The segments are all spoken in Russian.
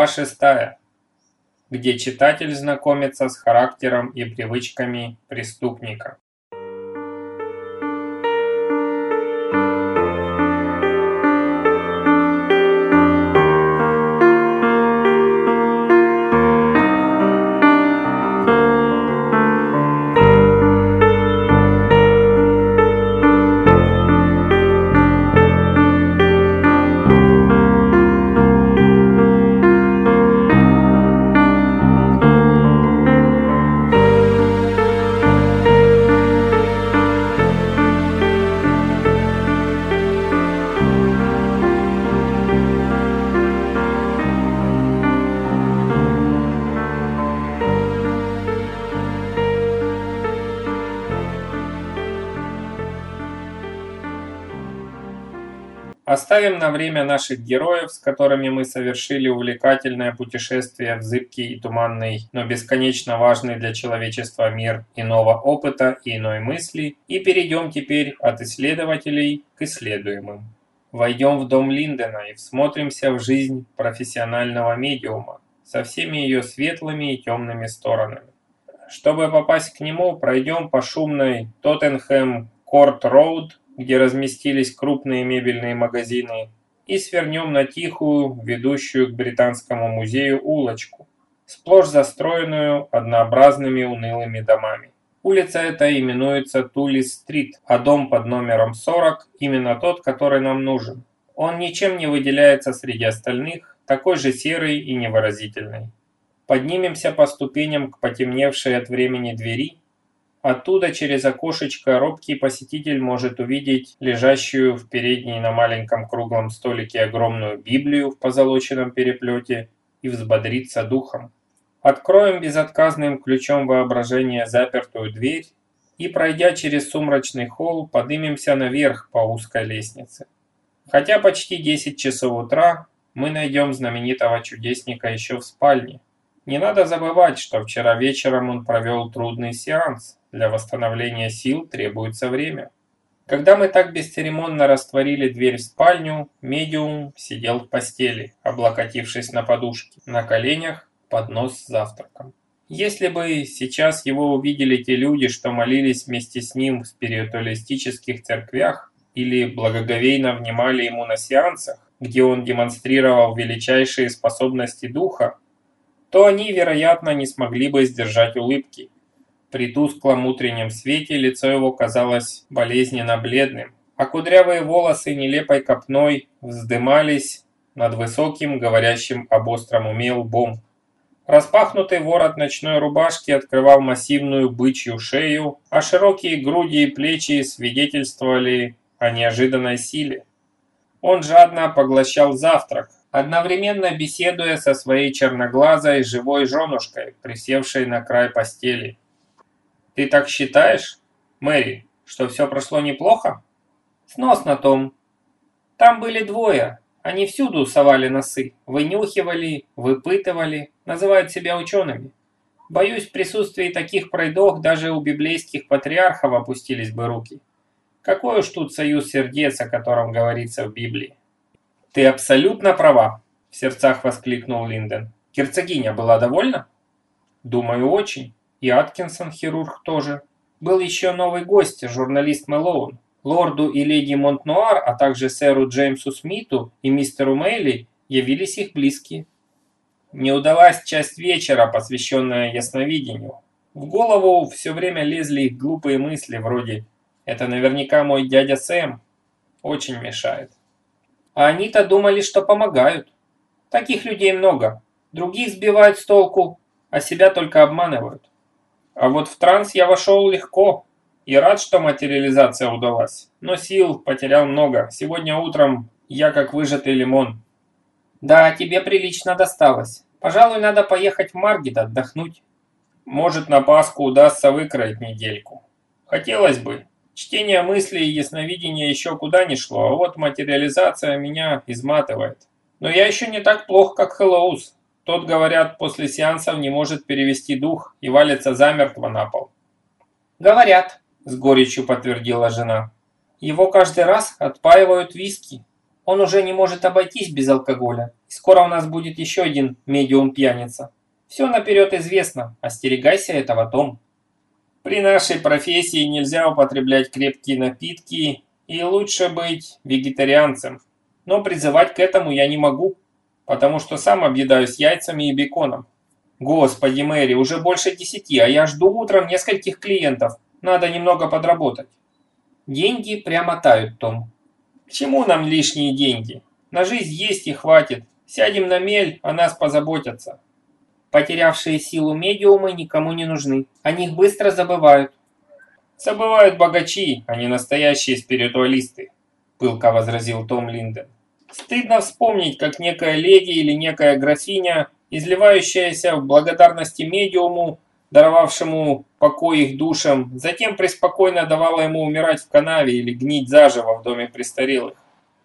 Глава 6, где читатель знакомится с характером и привычками преступника. Оставим на время наших героев, с которыми мы совершили увлекательное путешествие в зыбкий и туманный, но бесконечно важный для человечества мир иного опыта и иной мысли, и перейдем теперь от исследователей к исследуемым. Войдем в дом Линдена и всмотримся в жизнь профессионального медиума со всеми ее светлыми и темными сторонами. Чтобы попасть к нему, пройдем по шумной Тоттенхэм Корт Роуд где разместились крупные мебельные магазины, и свернем на тихую, ведущую к Британскому музею улочку, сплошь застроенную однообразными унылыми домами. Улица эта именуется Тулис-стрит, а дом под номером 40 именно тот, который нам нужен. Он ничем не выделяется среди остальных, такой же серый и невыразительный. Поднимемся по ступеням к потемневшей от времени двери Оттуда через окошечко робкий посетитель может увидеть лежащую в передней на маленьком круглом столике огромную Библию в позолоченном переплете и взбодриться духом. Откроем безотказным ключом воображения запертую дверь и, пройдя через сумрачный холл, поднимемся наверх по узкой лестнице. Хотя почти 10 часов утра, мы найдем знаменитого чудесника еще в спальне. Не надо забывать, что вчера вечером он провел трудный сеанс. Для восстановления сил требуется время. Когда мы так бесцеремонно растворили дверь в спальню, медиум сидел в постели, облокотившись на подушке, на коленях поднос с завтраком. Если бы сейчас его увидели те люди, что молились вместе с ним в спиритуалистических церквях или благоговейно внимали ему на сеансах, где он демонстрировал величайшие способности духа, то они, вероятно, не смогли бы сдержать улыбки. При тусклом утреннем свете лицо его казалось болезненно бледным, а кудрявые волосы нелепой копной вздымались над высоким, говорящим об остром уме лбом. Распахнутый ворот ночной рубашки открывал массивную бычью шею, а широкие груди и плечи свидетельствовали о неожиданной силе. Он жадно поглощал завтрак, одновременно беседуя со своей черноглазой живой женушкой, присевшей на край постели. «Ты так считаешь, Мэри, что все прошло неплохо?» «Сносно, Том. Там были двое. Они всюду совали носы, вынюхивали, выпытывали, называют себя учеными. Боюсь, в присутствии таких пройдох даже у библейских патриархов опустились бы руки. Какой уж тут союз сердец, о котором говорится в Библии?» «Ты абсолютно права», – в сердцах воскликнул Линден. «Герцогиня была довольна?» «Думаю, очень. И Аткинсон, хирург, тоже. Был еще новый гость, журналист Мэлоун. Лорду и леди Монтнуар, а также сэру Джеймсу Смиту и мистеру Мейли явились их близкие. Не удалась часть вечера, посвященная ясновидению. В голову все время лезли их глупые мысли, вроде «это наверняка мой дядя Сэм». Очень мешает. А они-то думали, что помогают. Таких людей много. Других сбивают с толку, а себя только обманывают. А вот в транс я вошел легко и рад, что материализация удалась. Но сил потерял много. Сегодня утром я как выжатый лимон. Да, тебе прилично досталось. Пожалуй, надо поехать в Маргет отдохнуть. Может, на Пасху удастся выкроить недельку. Хотелось бы, Чтение мыслей и ясновидение еще куда не шло, а вот материализация меня изматывает. Но я еще не так плох, как Хэллоус. Тот, говорят, после сеансов не может перевести дух и валится замертво на пол. «Говорят», – с горечью подтвердила жена. «Его каждый раз отпаивают виски. Он уже не может обойтись без алкоголя. Скоро у нас будет еще один медиум-пьяница. Все наперед известно. Остерегайся этого, Том. При нашей профессии нельзя употреблять крепкие напитки, и лучше быть вегетарианцем. Но призывать к этому я не могу, потому что сам объедаюсь яйцами и беконом. Господи, Мэри, уже больше десяти, а я жду утром нескольких клиентов. Надо немного подработать. Деньги прямо тают, Том. К чему нам лишние деньги? На жизнь есть и хватит. Сядем на мель, о нас позаботятся. Потерявшие силу медиумы никому не нужны. О них быстро забывают. Забывают богачи, а не настоящие спиритуалисты, пылко возразил Том Линден. Стыдно вспомнить, как некая леди или некая графиня изливающаяся в благодарности медиуму, даровавшему покой их душам, затем преспокойно давала ему умирать в канаве или гнить заживо в доме престарелых.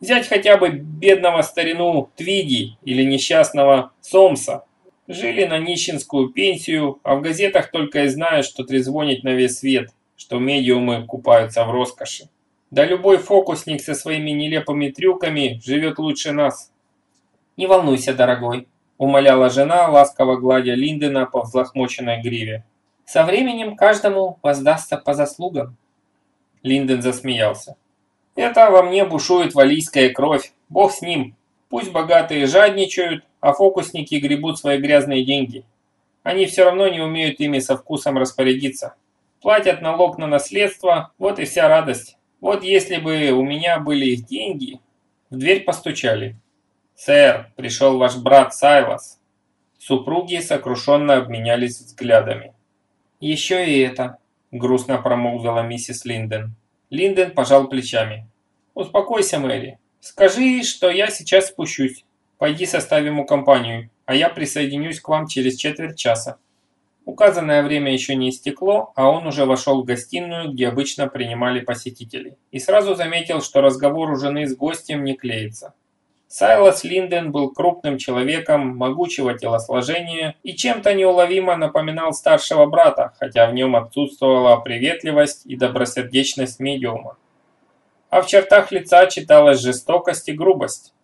Взять хотя бы бедного старину Твиди или несчастного Сомса. Жили на нищенскую пенсию, а в газетах только и знают, что трезвонить на весь свет, что медиумы купаются в роскоши. Да любой фокусник со своими нелепыми трюками живет лучше нас. Не волнуйся, дорогой, умоляла жена, ласково гладя Линдена по взлохмоченной гриве. «Со временем каждому воздастся по заслугам». Линден засмеялся. «Это во мне бушует валийская кровь. Бог с ним. Пусть богатые жадничают, а фокусники гребут свои грязные деньги. Они все равно не умеют ими со вкусом распорядиться. Платят налог на наследство, вот и вся радость. Вот если бы у меня были их деньги...» В дверь постучали. «Сэр, пришел ваш брат Сайлас». Супруги сокрушенно обменялись взглядами. «Еще и это», – грустно промолвила миссис Линден. Линден пожал плечами. «Успокойся, Мэри. Скажи, что я сейчас спущусь. Пойди составим ему компанию, а я присоединюсь к вам через четверть часа». Указанное время еще не истекло, а он уже вошел в гостиную, где обычно принимали посетителей, и сразу заметил, что разговор у жены с гостем не клеится. Сайлас Линден был крупным человеком, могучего телосложения и чем-то неуловимо напоминал старшего брата, хотя в нем отсутствовала приветливость и добросердечность медиума. А в чертах лица читалась жестокость и грубость.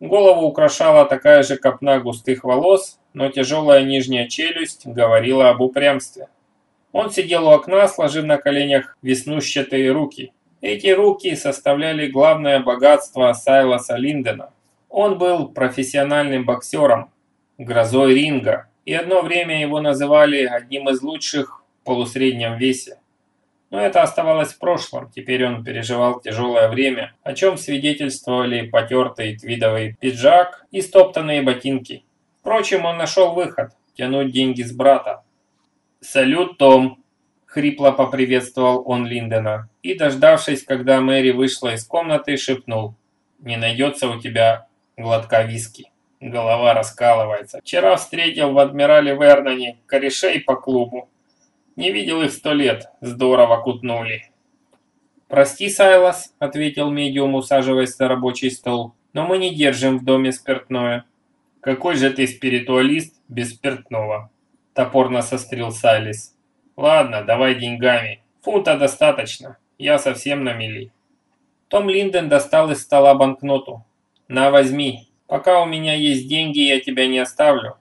Голову украшала такая же копна густых волос, но тяжелая нижняя челюсть говорила об упрямстве. Он сидел у окна, сложив на коленях веснущатые руки – эти руки составляли главное богатство Сайласа Линдена. Он был профессиональным боксером, грозой ринга, и одно время его называли одним из лучших в полусреднем весе. Но это оставалось в прошлом, теперь он переживал тяжелое время, о чем свидетельствовали потертый твидовый пиджак и стоптанные ботинки. Впрочем, он нашел выход – тянуть деньги с брата. «Салют, Том!» Хрипло поприветствовал он Линдена и, дождавшись, когда Мэри вышла из комнаты, шепнул. «Не найдется у тебя глотка виски». Голова раскалывается. Вчера встретил в Адмирале Верноне корешей по клубу. Не видел их сто лет. Здорово кутнули. «Прости, Сайлас», — ответил медиум, усаживаясь за рабочий стол, «но мы не держим в доме спиртное». «Какой же ты спиритуалист без спиртного?» — топорно сострил Сайлис. Ладно, давай деньгами. Фунта достаточно. Я совсем на мели. Том Линден достал из стола банкноту. На, возьми. Пока у меня есть деньги, я тебя не оставлю.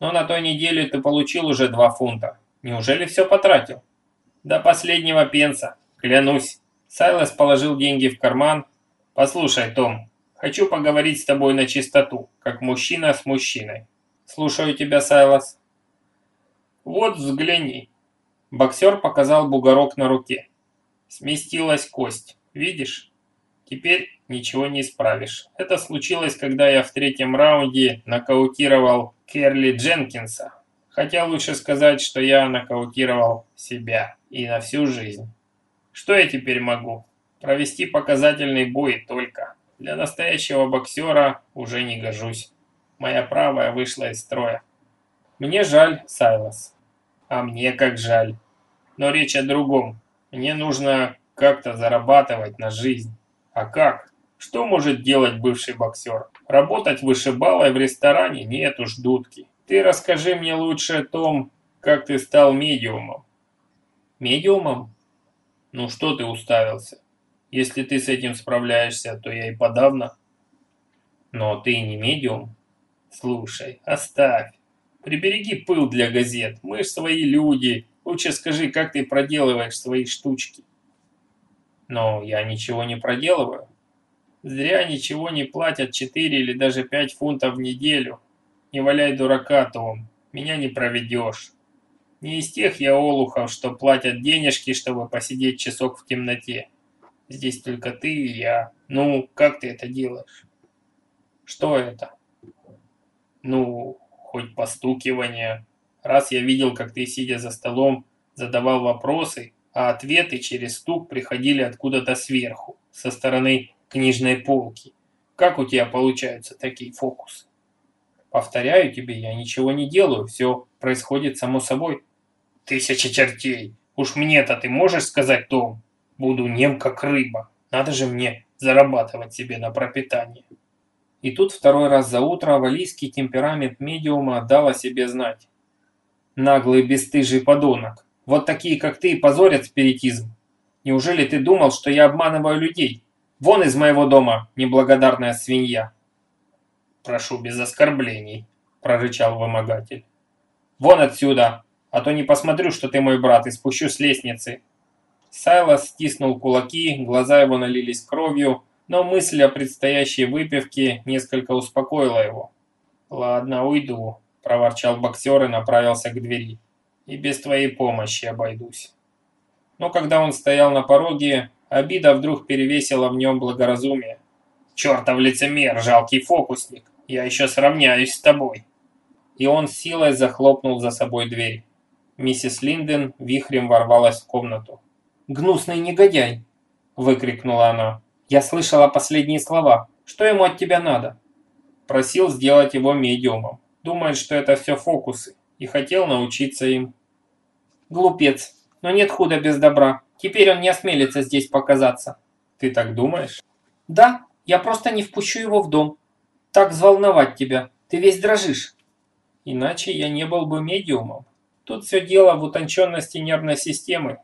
Но на той неделе ты получил уже два фунта. Неужели все потратил? До последнего пенса. Клянусь. Сайлас положил деньги в карман. Послушай, Том, хочу поговорить с тобой на чистоту, как мужчина с мужчиной. Слушаю тебя, Сайлас. Вот взгляни. Боксер показал бугорок на руке. Сместилась кость. Видишь? Теперь ничего не исправишь. Это случилось, когда я в третьем раунде нокаутировал Керли Дженкинса. Хотя лучше сказать, что я нокаутировал себя и на всю жизнь. Что я теперь могу? Провести показательный бой только. Для настоящего боксера уже не гожусь. Моя правая вышла из строя. Мне жаль, Сайлас. А мне как жаль. Но речь о другом. Мне нужно как-то зарабатывать на жизнь. А как? Что может делать бывший боксер? Работать вышибалой в ресторане? Нет уж, дудки. Ты расскажи мне лучше о том, как ты стал медиумом. Медиумом? Ну что ты уставился? Если ты с этим справляешься, то я и подавно. Но ты не медиум. Слушай, оставь. Прибереги пыл для газет. Мы ж свои люди. Лучше скажи, как ты проделываешь свои штучки. Но я ничего не проделываю. Зря ничего не платят 4 или даже 5 фунтов в неделю. Не валяй дурака, Том. Меня не проведешь. Не из тех я олухов, что платят денежки, чтобы посидеть часок в темноте. Здесь только ты и я. Ну, как ты это делаешь? Что это? Ну, хоть постукивание. Раз я видел, как ты, сидя за столом, задавал вопросы, а ответы через стук приходили откуда-то сверху, со стороны книжной полки. Как у тебя получаются такие фокусы? Повторяю тебе, я ничего не делаю, все происходит само собой. Тысяча чертей. Уж мне-то ты можешь сказать, Том? Буду нем как рыба. Надо же мне зарабатывать себе на пропитание. И тут второй раз за утро валийский темперамент медиума дал о себе знать. Наглый бесстыжий подонок. Вот такие, как ты, позорят спиритизм. Неужели ты думал, что я обманываю людей? Вон из моего дома, неблагодарная свинья. Прошу без оскорблений, прорычал вымогатель. Вон отсюда, а то не посмотрю, что ты мой брат, и спущу с лестницы. Сайлос стиснул кулаки, глаза его налились кровью, но мысль о предстоящей выпивке несколько успокоила его. «Ладно, уйду», – проворчал боксер и направился к двери. «И без твоей помощи обойдусь». Но когда он стоял на пороге, обида вдруг перевесила в нем благоразумие. «Чертов лицемер, жалкий фокусник! Я еще сравняюсь с тобой!» И он силой захлопнул за собой дверь. Миссис Линден вихрем ворвалась в комнату. «Гнусный негодяй!» – выкрикнула она. «Я слышала последние слова. Что ему от тебя надо?» Просил сделать его медиумом. Думает, что это все фокусы. И хотел научиться им. «Глупец. Но нет худа без добра. Теперь он не осмелится здесь показаться». «Ты так думаешь?» «Да. Я просто не впущу его в дом. Так взволновать тебя. Ты весь дрожишь». «Иначе я не был бы медиумом. Тут все дело в утонченности нервной системы.